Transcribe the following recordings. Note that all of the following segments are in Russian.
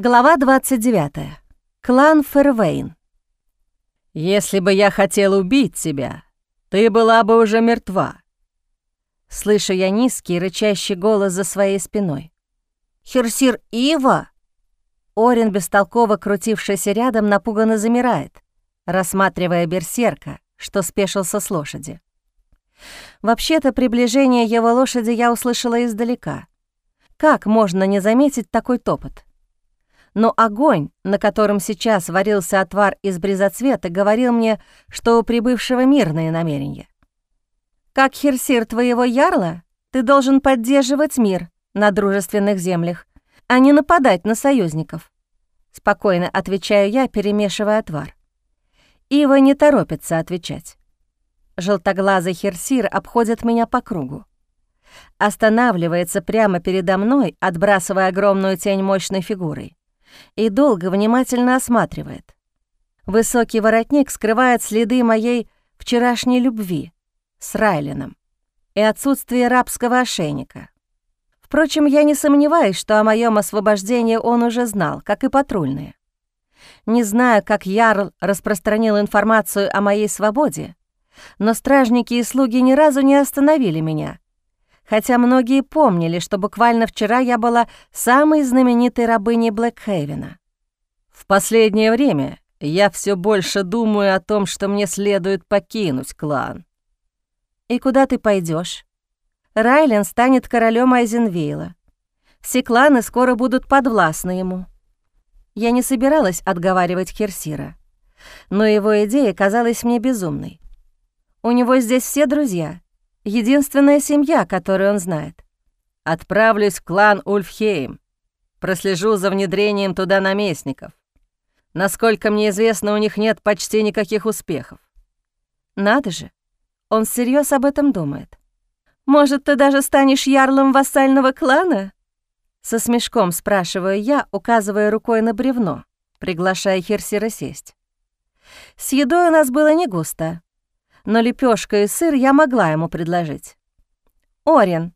Глава 29. Клан Фервейн. «Если бы я хотел убить тебя, ты была бы уже мертва». Слышу я низкий, рычащий голос за своей спиной. «Херсир Ива?» Орин, бестолково крутившийся рядом, напуганно замирает, рассматривая берсерка, что спешился с лошади. Вообще-то приближение его лошади я услышала издалека. Как можно не заметить такой топот? Но огонь, на котором сейчас варился отвар из брезоцвета, говорил мне, что у прибывшего мирные намерения. «Как херсир твоего ярла, ты должен поддерживать мир на дружественных землях, а не нападать на союзников», — спокойно отвечаю я, перемешивая отвар. Ива не торопится отвечать. Желтоглазый херсир обходит меня по кругу. Останавливается прямо передо мной, отбрасывая огромную тень мощной фигурой и долго внимательно осматривает. Высокий воротник скрывает следы моей вчерашней любви с Райленом и отсутствие рабского ошейника. Впрочем, я не сомневаюсь, что о моем освобождении он уже знал, как и патрульные. Не знаю, как Ярл распространил информацию о моей свободе, но стражники и слуги ни разу не остановили меня — хотя многие помнили, что буквально вчера я была самой знаменитой рабыней Блэкхейвена. В последнее время я все больше думаю о том, что мне следует покинуть клан. И куда ты пойдешь? Райлен станет королем Айзенвейла. Все кланы скоро будут подвластны ему. Я не собиралась отговаривать Херсира, но его идея казалась мне безумной. У него здесь все друзья — Единственная семья, которую он знает. Отправлюсь в клан Ульфхейм. Прослежу за внедрением туда наместников. Насколько мне известно, у них нет почти никаких успехов. Надо же, он всерьез об этом думает. Может, ты даже станешь ярлом вассального клана? Со смешком спрашиваю я, указывая рукой на бревно, приглашая Херсира сесть. С едой у нас было не густо, но лепешка и сыр я могла ему предложить. «Орин,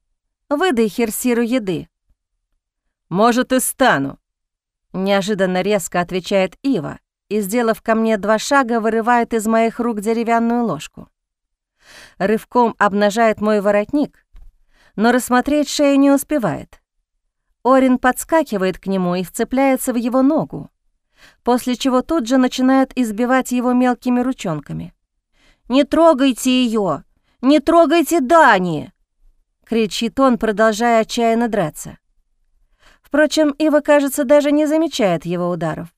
выдай Херсиру еды». «Может, и стану», — неожиданно резко отвечает Ива и, сделав ко мне два шага, вырывает из моих рук деревянную ложку. Рывком обнажает мой воротник, но рассмотреть шею не успевает. Орин подскакивает к нему и вцепляется в его ногу, после чего тут же начинает избивать его мелкими ручонками. «Не трогайте ее! Не трогайте Дани!» — кричит он, продолжая отчаянно драться. Впрочем, Ива, кажется, даже не замечает его ударов.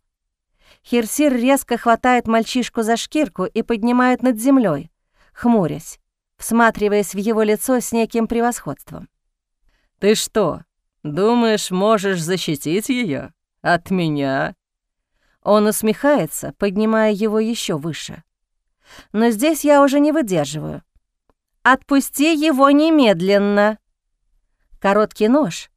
Херсир резко хватает мальчишку за шкирку и поднимает над землей, хмурясь, всматриваясь в его лицо с неким превосходством. «Ты что, думаешь, можешь защитить ее от меня?» Он усмехается, поднимая его еще выше но здесь я уже не выдерживаю. «Отпусти его немедленно!» Короткий нож,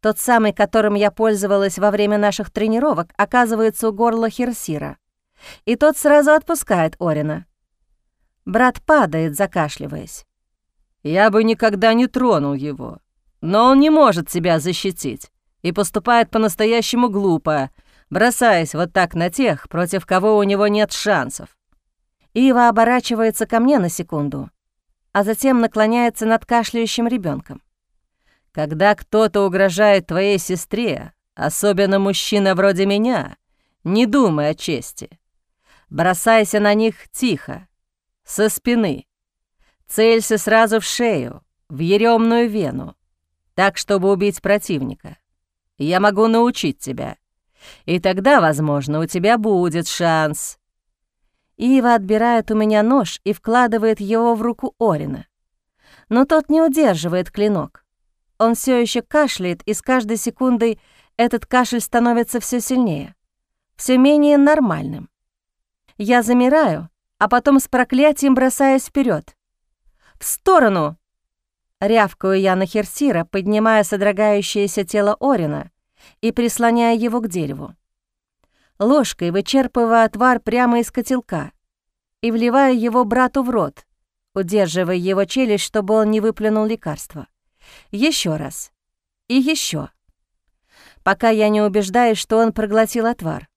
тот самый, которым я пользовалась во время наших тренировок, оказывается у горла Херсира, и тот сразу отпускает Орина. Брат падает, закашливаясь. «Я бы никогда не тронул его, но он не может себя защитить и поступает по-настоящему глупо, бросаясь вот так на тех, против кого у него нет шансов. Ива оборачивается ко мне на секунду, а затем наклоняется над кашляющим ребенком. «Когда кто-то угрожает твоей сестре, особенно мужчина вроде меня, не думай о чести. Бросайся на них тихо, со спины. Целься сразу в шею, в еремную вену, так, чтобы убить противника. Я могу научить тебя. И тогда, возможно, у тебя будет шанс Ива отбирает у меня нож и вкладывает его в руку Орина. Но тот не удерживает клинок. Он все еще кашляет, и с каждой секундой этот кашель становится все сильнее, все менее нормальным. Я замираю, а потом с проклятием бросаюсь вперед. «В сторону!» Рявкаю я на Херсира, поднимая содрогающееся тело Орина и прислоняя его к дереву ложкой вычерпывая отвар прямо из котелка и вливая его брату в рот, удерживая его челюсть, чтобы он не выплюнул лекарство. Еще раз. И еще. пока я не убеждаюсь, что он проглотил отвар.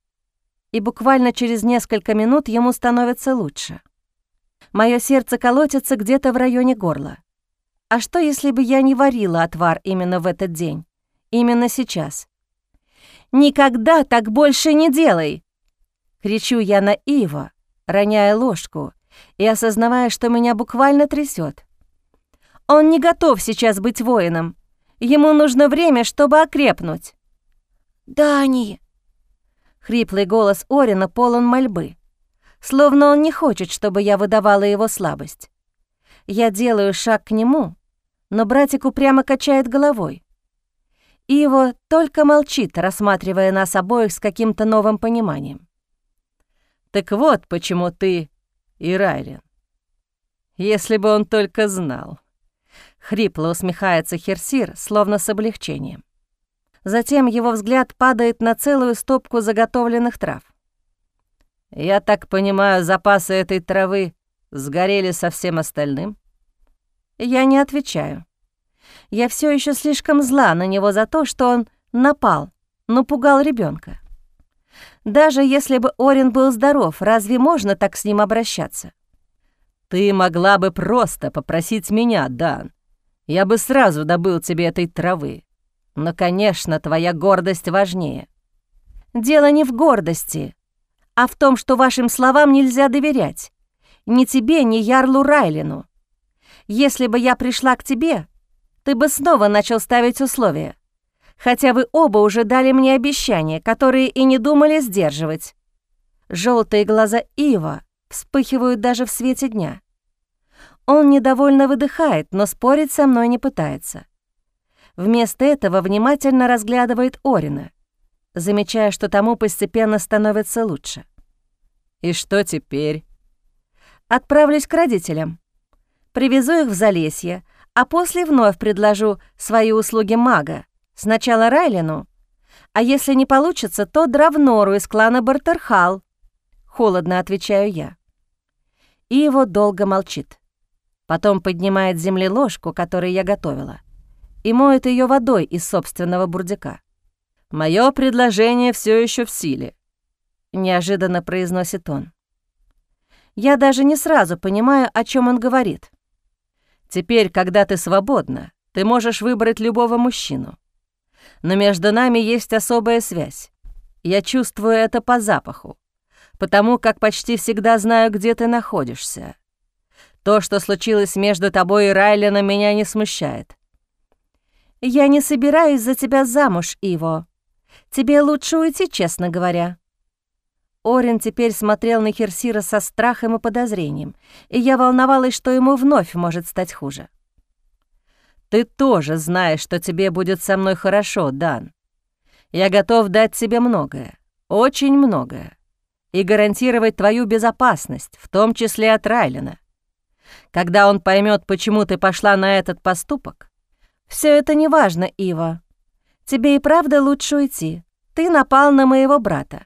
И буквально через несколько минут ему становится лучше. Мое сердце колотится где-то в районе горла. А что, если бы я не варила отвар именно в этот день? Именно сейчас? «Никогда так больше не делай!» Кричу я на Ива, роняя ложку и осознавая, что меня буквально трясет. Он не готов сейчас быть воином. Ему нужно время, чтобы окрепнуть. «Дани!» Хриплый голос Орина полон мольбы. Словно он не хочет, чтобы я выдавала его слабость. Я делаю шаг к нему, но братик упрямо качает головой. Иво только молчит, рассматривая нас обоих с каким-то новым пониманием. «Так вот почему ты и Райлен. Если бы он только знал». Хрипло усмехается Херсир, словно с облегчением. Затем его взгляд падает на целую стопку заготовленных трав. «Я так понимаю, запасы этой травы сгорели со всем остальным?» Я не отвечаю. Я все еще слишком зла на него за то, что он напал, напугал ребенка. Даже если бы Орин был здоров, разве можно так с ним обращаться? Ты могла бы просто попросить меня, Дан. Я бы сразу добыл тебе этой травы. Но, конечно, твоя гордость важнее. Дело не в гордости, а в том, что вашим словам нельзя доверять. Ни тебе, ни Ярлу Райлину. Если бы я пришла к тебе, ты бы снова начал ставить условия. Хотя вы оба уже дали мне обещания, которые и не думали сдерживать. Желтые глаза Ива вспыхивают даже в свете дня. Он недовольно выдыхает, но спорить со мной не пытается. Вместо этого внимательно разглядывает Орина, замечая, что тому постепенно становится лучше. «И что теперь?» «Отправлюсь к родителям. Привезу их в Залесье, а после вновь предложу свои услуги мага. Сначала Райлину, а если не получится, то Дравнору из клана Бартерхал. Холодно отвечаю я. И его долго молчит. Потом поднимает земли ложку, которую я готовила, и моет ее водой из собственного бурдяка. Мое предложение все еще в силе», — неожиданно произносит он. Я даже не сразу понимаю, о чем он говорит. Теперь, когда ты свободна, ты можешь выбрать любого мужчину. Но между нами есть особая связь. Я чувствую это по запаху, потому как почти всегда знаю, где ты находишься. То, что случилось между тобой и Райленом, меня не смущает. Я не собираюсь за тебя замуж, Иво. Тебе лучше уйти, честно говоря. Орин теперь смотрел на Херсира со страхом и подозрением, и я волновалась, что ему вновь может стать хуже. «Ты тоже знаешь, что тебе будет со мной хорошо, Дан. Я готов дать тебе многое, очень многое, и гарантировать твою безопасность, в том числе от Райлина. Когда он поймет, почему ты пошла на этот поступок, все это не важно, Ива. Тебе и правда лучше уйти. Ты напал на моего брата.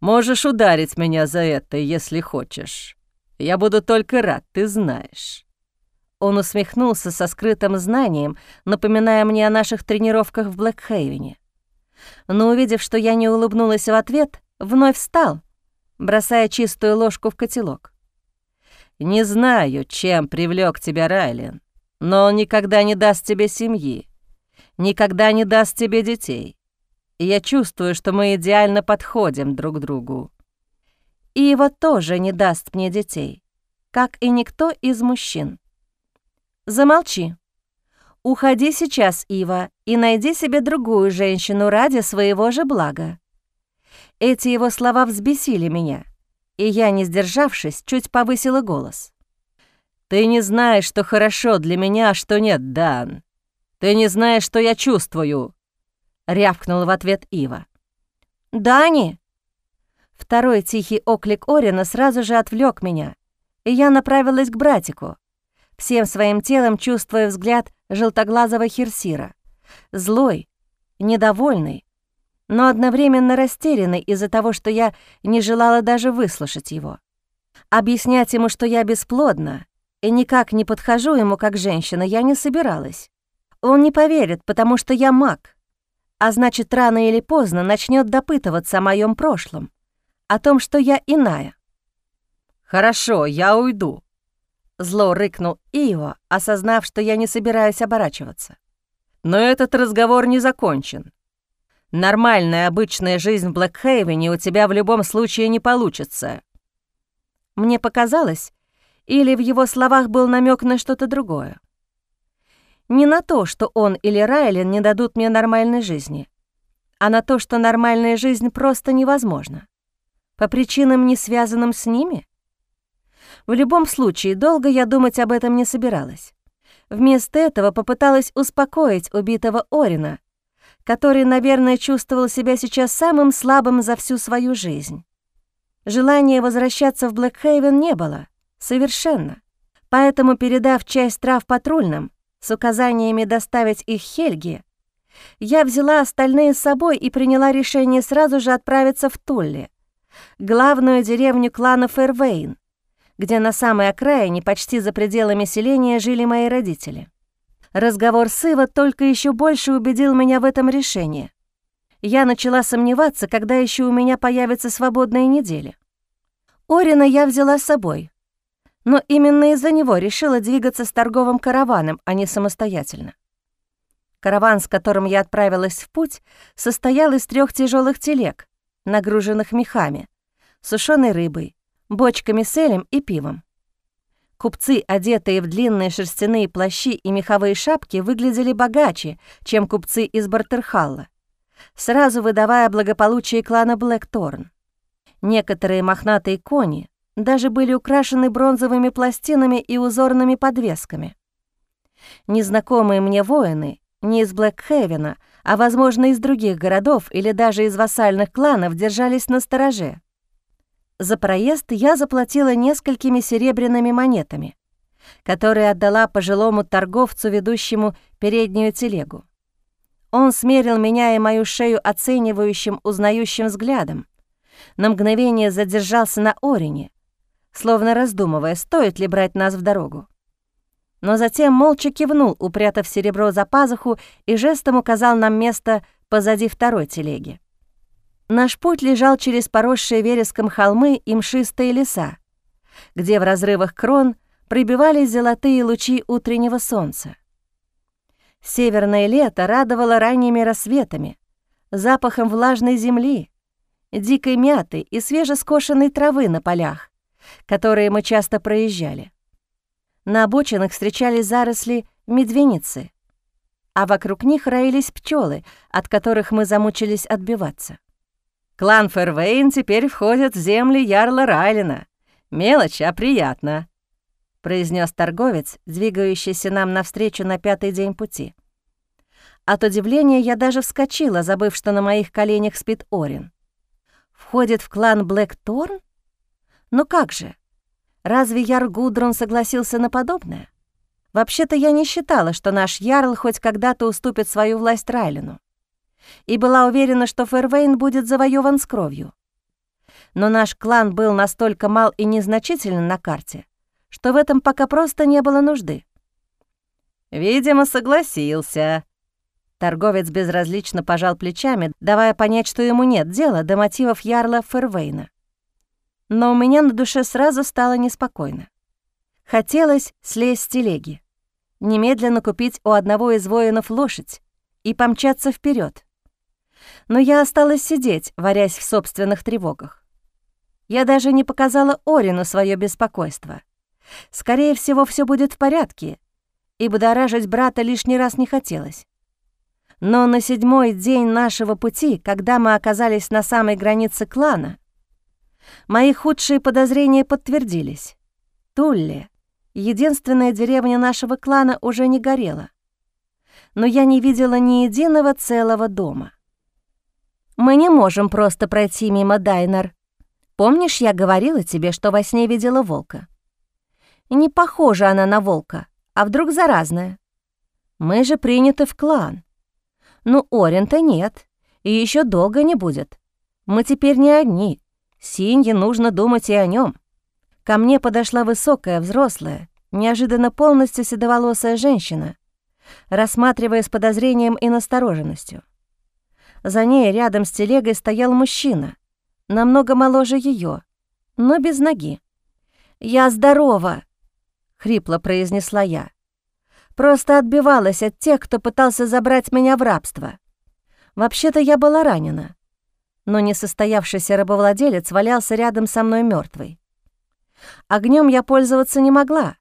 Можешь ударить меня за это, если хочешь. Я буду только рад, ты знаешь». Он усмехнулся со скрытым знанием, напоминая мне о наших тренировках в Блэкхейвене. Но увидев, что я не улыбнулась в ответ, вновь встал, бросая чистую ложку в котелок. «Не знаю, чем привлек тебя Райлен, но он никогда не даст тебе семьи, никогда не даст тебе детей и я чувствую, что мы идеально подходим друг другу. Ива тоже не даст мне детей, как и никто из мужчин. Замолчи. Уходи сейчас, Ива, и найди себе другую женщину ради своего же блага. Эти его слова взбесили меня, и я, не сдержавшись, чуть повысила голос. «Ты не знаешь, что хорошо для меня, а что нет, Дан. Ты не знаешь, что я чувствую рявкнула в ответ Ива. «Дани!» Второй тихий оклик Орина сразу же отвлек меня, и я направилась к братику, всем своим телом чувствуя взгляд желтоглазого херсира. Злой, недовольный, но одновременно растерянный из-за того, что я не желала даже выслушать его. Объяснять ему, что я бесплодна и никак не подхожу ему как женщина, я не собиралась. Он не поверит, потому что я маг, а значит, рано или поздно начнет допытываться о моем прошлом, о том, что я иная. «Хорошо, я уйду», — зло рыкнул Ио, осознав, что я не собираюсь оборачиваться. «Но этот разговор не закончен. Нормальная обычная жизнь в Блэкхейвене у тебя в любом случае не получится». Мне показалось, или в его словах был намек на что-то другое. Не на то, что он или Райлен не дадут мне нормальной жизни, а на то, что нормальная жизнь просто невозможна. По причинам, не связанным с ними? В любом случае, долго я думать об этом не собиралась. Вместо этого попыталась успокоить убитого Орина, который, наверное, чувствовал себя сейчас самым слабым за всю свою жизнь. Желания возвращаться в Блэкхейвен не было, совершенно. Поэтому, передав часть трав патрульным с указаниями доставить их Хельге, я взяла остальные с собой и приняла решение сразу же отправиться в Тулли, главную деревню клана Фервейн, где на самой окраине, почти за пределами селения, жили мои родители. Разговор с Ива только еще больше убедил меня в этом решении. Я начала сомневаться, когда еще у меня появятся свободные недели. Орина я взяла с собой, но именно из-за него решила двигаться с торговым караваном, а не самостоятельно. Караван, с которым я отправилась в путь, состоял из трех тяжелых телег, нагруженных мехами, сушеной рыбой, бочками с элем и пивом. Купцы, одетые в длинные шерстяные плащи и меховые шапки, выглядели богаче, чем купцы из Бартерхалла, сразу выдавая благополучие клана Блэкторн. Некоторые мохнатые кони даже были украшены бронзовыми пластинами и узорными подвесками. Незнакомые мне воины, не из Блэкхевена, а, возможно, из других городов или даже из вассальных кланов, держались на стороже. За проезд я заплатила несколькими серебряными монетами, которые отдала пожилому торговцу, ведущему переднюю телегу. Он смерил меня и мою шею оценивающим, узнающим взглядом. На мгновение задержался на Орине, словно раздумывая, стоит ли брать нас в дорогу. Но затем молча кивнул, упрятав серебро за пазуху и жестом указал нам место позади второй телеги. Наш путь лежал через поросшие вереском холмы и мшистые леса, где в разрывах крон пробивались золотые лучи утреннего солнца. Северное лето радовало ранними рассветами, запахом влажной земли, дикой мяты и свежескошенной травы на полях, которые мы часто проезжали. На обочинах встречались заросли медвеницы, а вокруг них роились пчелы, от которых мы замучились отбиваться. Клан Фервейн теперь входит в земли Ярла Райлина. Мелочь, а приятно», — произнес торговец, двигающийся нам навстречу на пятый день пути. От удивления я даже вскочила, забыв, что на моих коленях спит Орин. «Входит в клан Блэкторн? Ну как же? Разве Яр Гудрон согласился на подобное? Вообще-то я не считала, что наш Ярл хоть когда-то уступит свою власть Райлину и была уверена, что Фервейн будет завоеван с кровью. Но наш клан был настолько мал и незначителен на карте, что в этом пока просто не было нужды. «Видимо, согласился». Торговец безразлично пожал плечами, давая понять, что ему нет дела до мотивов ярла Фервейна. Но у меня на душе сразу стало неспокойно. Хотелось слезть с телеги, немедленно купить у одного из воинов лошадь и помчаться вперед но я осталась сидеть, варясь в собственных тревогах. Я даже не показала Орину свое беспокойство. Скорее всего, все будет в порядке, и будоражить брата лишний раз не хотелось. Но на седьмой день нашего пути, когда мы оказались на самой границе клана, мои худшие подозрения подтвердились. Тулли, единственная деревня нашего клана, уже не горела. Но я не видела ни единого целого дома. Мы не можем просто пройти мимо Дайнер. Помнишь, я говорила тебе, что во сне видела волка? Не похожа она на волка, а вдруг заразная. Мы же приняты в клан. Ну, Орента нет, и еще долго не будет. Мы теперь не одни. Синье нужно думать и о нем. Ко мне подошла высокая, взрослая, неожиданно полностью седоволосая женщина, рассматривая с подозрением и настороженностью. За ней рядом с телегой стоял мужчина, намного моложе ее, но без ноги. «Я здорова!» — хрипло произнесла я. «Просто отбивалась от тех, кто пытался забрать меня в рабство. Вообще-то я была ранена, но несостоявшийся рабовладелец валялся рядом со мной мертвый. Огнем я пользоваться не могла,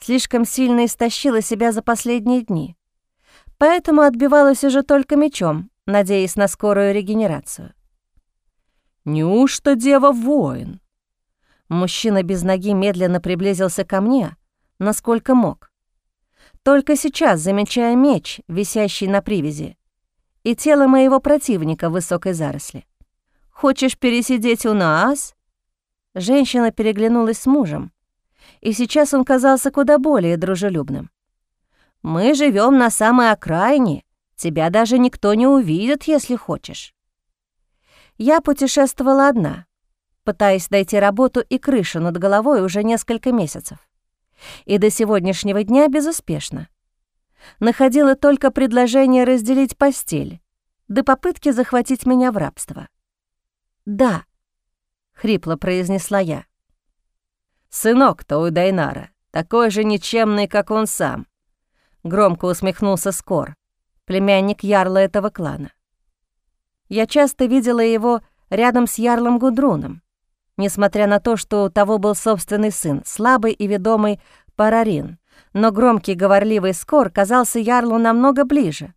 слишком сильно истощила себя за последние дни, поэтому отбивалась уже только мечом, надеясь на скорую регенерацию. «Неужто дева воин?» Мужчина без ноги медленно приблизился ко мне, насколько мог. Только сейчас, замечая меч, висящий на привязи, и тело моего противника в высокой заросли. «Хочешь пересидеть у нас?» Женщина переглянулась с мужем, и сейчас он казался куда более дружелюбным. «Мы живем на самой окраине, тебя даже никто не увидит, если хочешь». Я путешествовала одна, пытаясь найти работу и крышу над головой уже несколько месяцев. И до сегодняшнего дня безуспешно. Находила только предложение разделить постель, до попытки захватить меня в рабство. «Да», — хрипло произнесла я. «Сынок-то у Дайнара, такой же никчемный, как он сам», — громко усмехнулся Скор, племянник ярла этого клана. Я часто видела его рядом с ярлом Гудруном, несмотря на то, что у того был собственный сын, слабый и ведомый Парарин, но громкий говорливый Скор казался ярлу намного ближе,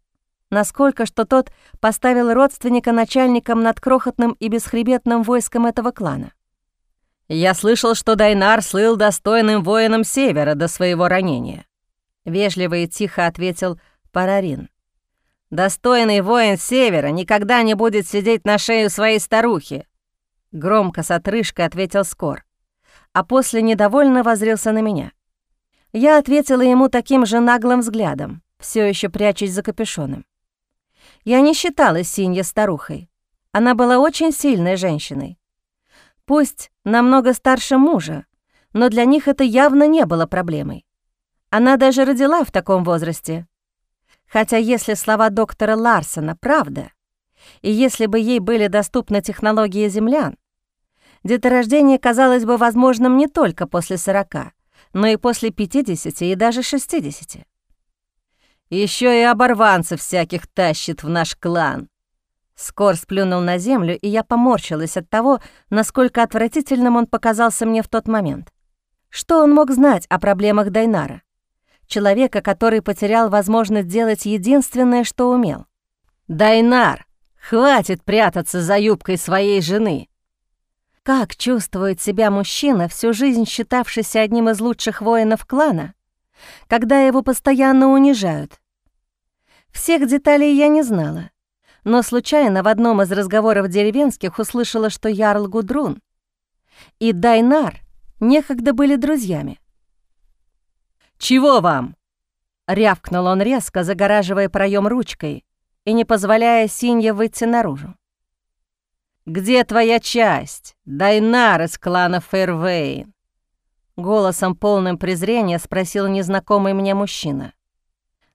насколько что тот поставил родственника начальником над крохотным и бесхребетным войском этого клана. «Я слышал, что Дайнар слыл достойным воином Севера до своего ранения», — вежливо и тихо ответил Парарин. «Достойный воин Севера никогда не будет сидеть на шею своей старухи», — громко с отрыжкой ответил Скор, а после недовольно возрился на меня. Я ответила ему таким же наглым взглядом, все еще прячась за капюшоном. Я не считала Синья старухой. Она была очень сильной женщиной. Пусть намного старше мужа, но для них это явно не было проблемой. Она даже родила в таком возрасте. Хотя если слова доктора Ларсона правда, и если бы ей были доступны технологии землян, деторождение казалось бы возможным не только после 40, но и после 50 и даже 60. Еще и оборванцев всяких тащит в наш клан. Скор сплюнул на землю, и я поморщилась от того, насколько отвратительным он показался мне в тот момент. Что он мог знать о проблемах Дайнара? Человека, который потерял возможность делать единственное, что умел. «Дайнар, хватит прятаться за юбкой своей жены!» Как чувствует себя мужчина, всю жизнь считавшийся одним из лучших воинов клана, когда его постоянно унижают, всех деталей я не знала, но случайно в одном из разговоров деревенских услышала, что Ярл Гудрун и Дайнар некогда были друзьями. «Чего вам?» — рявкнул он резко, загораживая проем ручкой и не позволяя Синье выйти наружу. «Где твоя часть, Дайнар из клана Фэрвейн?» Голосом полным презрения спросил незнакомый мне мужчина.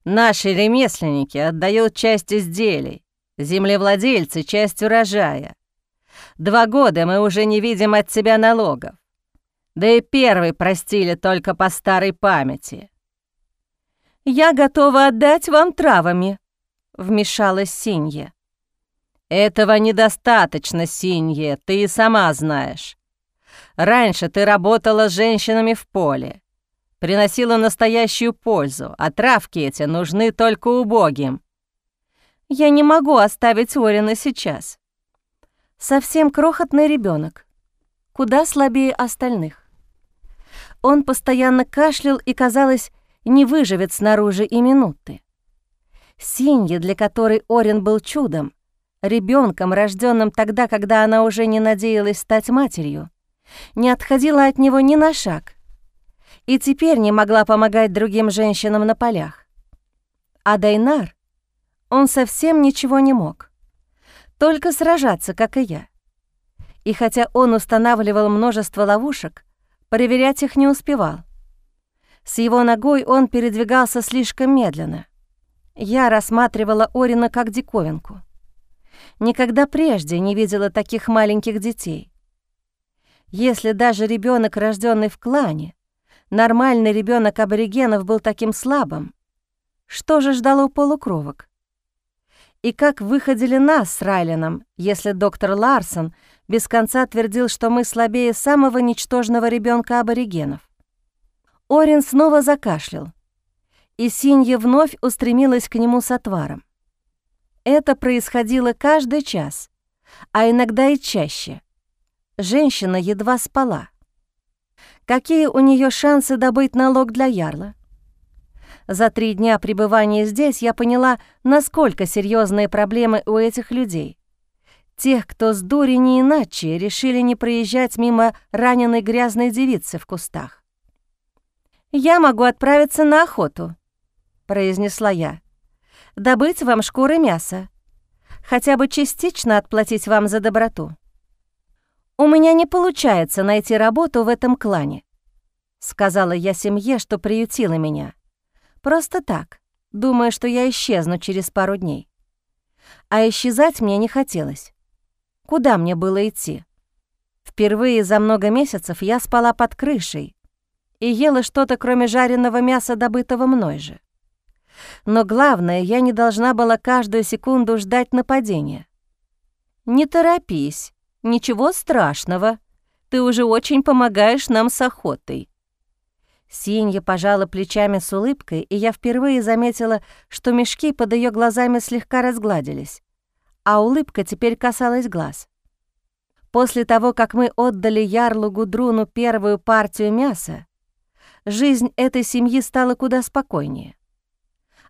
Наши ремесленники отдают часть изделий, землевладельцы — часть урожая. Два года мы уже не видим от тебя налогов. Да и первый простили только по старой памяти. «Я готова отдать вам травами», — вмешалась Синья. «Этого недостаточно, Синье, ты и сама знаешь. Раньше ты работала с женщинами в поле приносила настоящую пользу, а травки эти нужны только убогим. Я не могу оставить Орина сейчас. Совсем крохотный ребенок, куда слабее остальных. Он постоянно кашлял и, казалось, не выживет снаружи и минуты. Синья, для которой Орин был чудом, ребенком, рожденным тогда, когда она уже не надеялась стать матерью, не отходила от него ни на шаг, и теперь не могла помогать другим женщинам на полях. А Дайнар, он совсем ничего не мог, только сражаться, как и я. И хотя он устанавливал множество ловушек, проверять их не успевал. С его ногой он передвигался слишком медленно. Я рассматривала Орина как диковинку. Никогда прежде не видела таких маленьких детей. Если даже ребенок, рожденный в клане, нормальный ребенок аборигенов был таким слабым, что же ждало полукровок? И как выходили нас с Райленом, если доктор Ларсон без конца твердил, что мы слабее самого ничтожного ребенка аборигенов? Орин снова закашлял, и Синья вновь устремилась к нему с отваром. Это происходило каждый час, а иногда и чаще. Женщина едва спала. Какие у нее шансы добыть налог для Ярла? За три дня пребывания здесь я поняла, насколько серьезные проблемы у этих людей. Тех, кто с дури не иначе решили не проезжать мимо раненой грязной девицы в кустах. «Я могу отправиться на охоту», — произнесла я. «Добыть вам шкуры мяса. Хотя бы частично отплатить вам за доброту. У меня не получается найти работу в этом клане», — сказала я семье, что приютила меня. Просто так, думая, что я исчезну через пару дней. А исчезать мне не хотелось. Куда мне было идти? Впервые за много месяцев я спала под крышей и ела что-то, кроме жареного мяса, добытого мной же. Но главное, я не должна была каждую секунду ждать нападения. «Не торопись, ничего страшного. Ты уже очень помогаешь нам с охотой», Синья пожала плечами с улыбкой, и я впервые заметила, что мешки под ее глазами слегка разгладились, а улыбка теперь касалась глаз. После того, как мы отдали Ярлу Гудруну первую партию мяса, жизнь этой семьи стала куда спокойнее.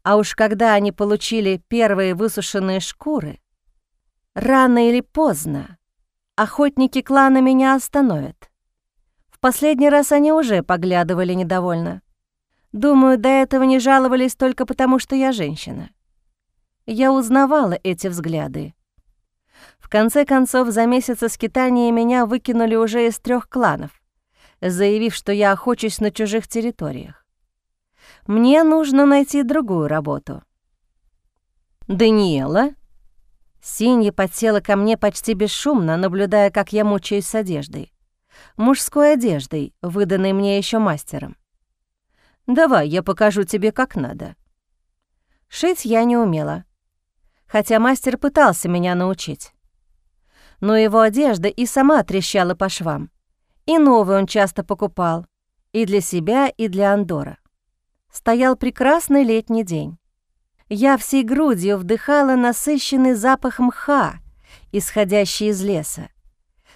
А уж когда они получили первые высушенные шкуры, рано или поздно охотники клана меня остановят. В последний раз они уже поглядывали недовольно. Думаю, до этого не жаловались только потому, что я женщина. Я узнавала эти взгляды. В конце концов, за месяцы скитания меня выкинули уже из трех кланов, заявив, что я охочусь на чужих территориях. Мне нужно найти другую работу. «Даниэла?» Синья подсела ко мне почти бесшумно, наблюдая, как я мучаюсь с одеждой мужской одеждой, выданной мне еще мастером. «Давай, я покажу тебе, как надо». Шить я не умела, хотя мастер пытался меня научить. Но его одежда и сама трещала по швам, и новую он часто покупал, и для себя, и для Андора. Стоял прекрасный летний день. Я всей грудью вдыхала насыщенный запах мха, исходящий из леса,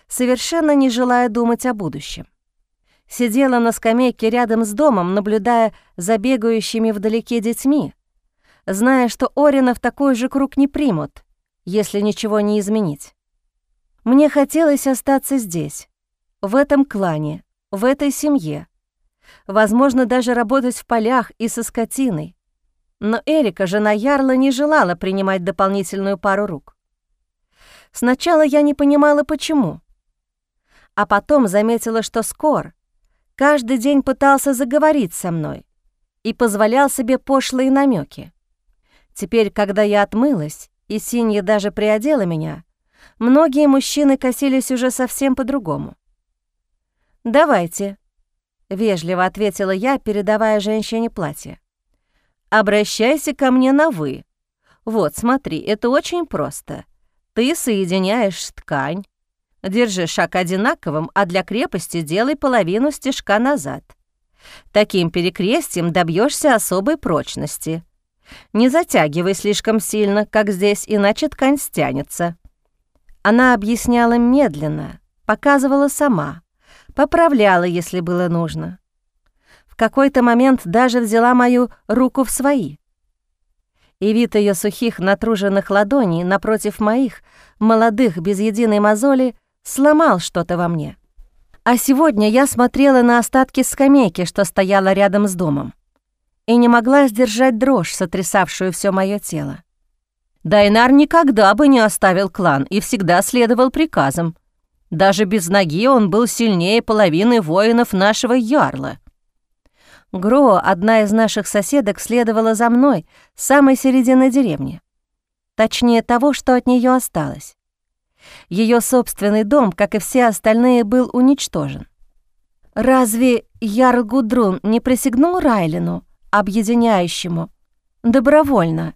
совершенно не желая думать о будущем. Сидела на скамейке рядом с домом, наблюдая за бегающими вдалеке детьми, зная, что Орина в такой же круг не примут, если ничего не изменить. Мне хотелось остаться здесь, в этом клане, в этой семье, возможно, даже работать в полях и со скотиной. Но Эрика, жена Ярла, не желала принимать дополнительную пару рук. Сначала я не понимала, почему а потом заметила, что Скор каждый день пытался заговорить со мной и позволял себе пошлые намеки. Теперь, когда я отмылась, и Синья даже приодела меня, многие мужчины косились уже совсем по-другому. «Давайте», — вежливо ответила я, передавая женщине платье. «Обращайся ко мне на «вы». Вот, смотри, это очень просто. Ты соединяешь ткань, Держи шаг одинаковым, а для крепости делай половину стежка назад. Таким перекрестием добьешься особой прочности. Не затягивай слишком сильно, как здесь, иначе ткань стянется. Она объясняла медленно, показывала сама, поправляла, если было нужно. Какой-то момент даже взяла мою руку в свои. И вид ее сухих натруженных ладоней напротив моих, молодых, без единой мозоли, сломал что-то во мне. А сегодня я смотрела на остатки скамейки, что стояла рядом с домом, и не могла сдержать дрожь, сотрясавшую все мое тело. Дайнар никогда бы не оставил клан и всегда следовал приказам. Даже без ноги он был сильнее половины воинов нашего ярла. Гро, одна из наших соседок, следовала за мной с самой середины деревни. точнее того, что от нее осталось. Ее собственный дом, как и все остальные, был уничтожен. Разве Ярл Гудрун не присягнул Райлину, объединяющему, добровольно?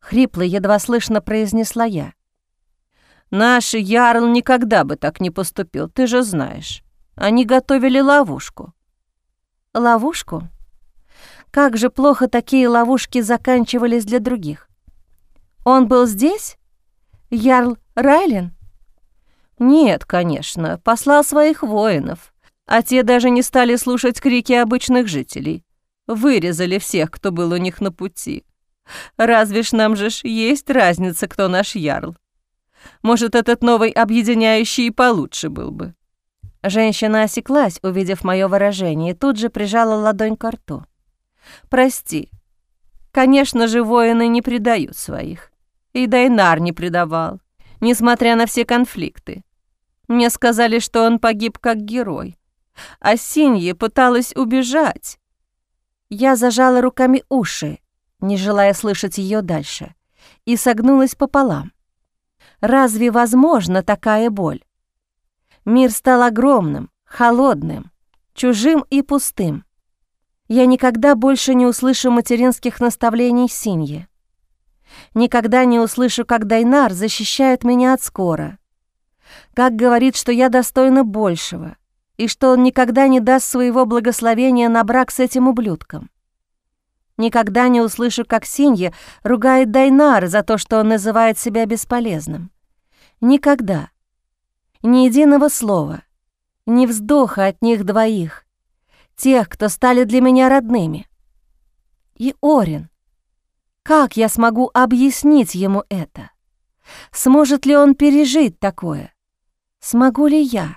Хрипло, едва слышно произнесла я. Наш Ярл никогда бы так не поступил, ты же знаешь. Они готовили ловушку. Ловушку? Как же плохо такие ловушки заканчивались для других. Он был здесь? Ярл Райлен? Нет, конечно, послал своих воинов, а те даже не стали слушать крики обычных жителей. Вырезали всех, кто был у них на пути. Разве ж нам же ж есть разница, кто наш ярл? Может, этот новый объединяющий и получше был бы. Женщина осеклась, увидев мое выражение, и тут же прижала ладонь к рту. «Прости. Конечно же, воины не предают своих. И Дайнар не предавал, несмотря на все конфликты. Мне сказали, что он погиб как герой. А Синье пыталась убежать. Я зажала руками уши, не желая слышать ее дальше, и согнулась пополам. Разве возможна такая боль? Мир стал огромным, холодным, чужим и пустым. Я никогда больше не услышу материнских наставлений Синьи. Никогда не услышу, как Дайнар защищает меня от скора. Как говорит, что я достойна большего, и что он никогда не даст своего благословения на брак с этим ублюдком. Никогда не услышу, как Синья ругает Дайнара за то, что он называет себя бесполезным. Никогда. Ни единого слова, ни вздоха от них двоих, тех, кто стали для меня родными. И Орин. Как я смогу объяснить ему это? Сможет ли он пережить такое? Смогу ли я?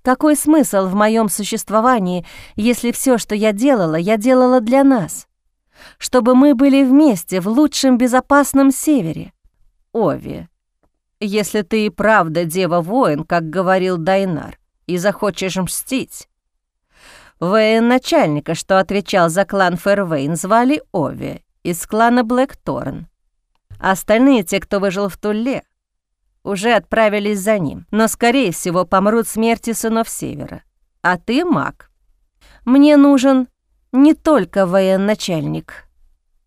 Какой смысл в моем существовании, если все, что я делала, я делала для нас? Чтобы мы были вместе в лучшем безопасном севере. Ови, если ты и правда дева-воин, как говорил Дайнар, и захочешь мстить. Военачальника, что отвечал за клан Фервейн, звали Ови из клана Блэкторн. Остальные, те, кто выжил в Туле, уже отправились за ним, но, скорее всего, помрут смерти сынов Севера. А ты маг. Мне нужен не только военачальник,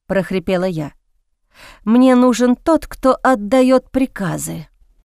прохрипела я. Мне нужен тот, кто отдает приказы.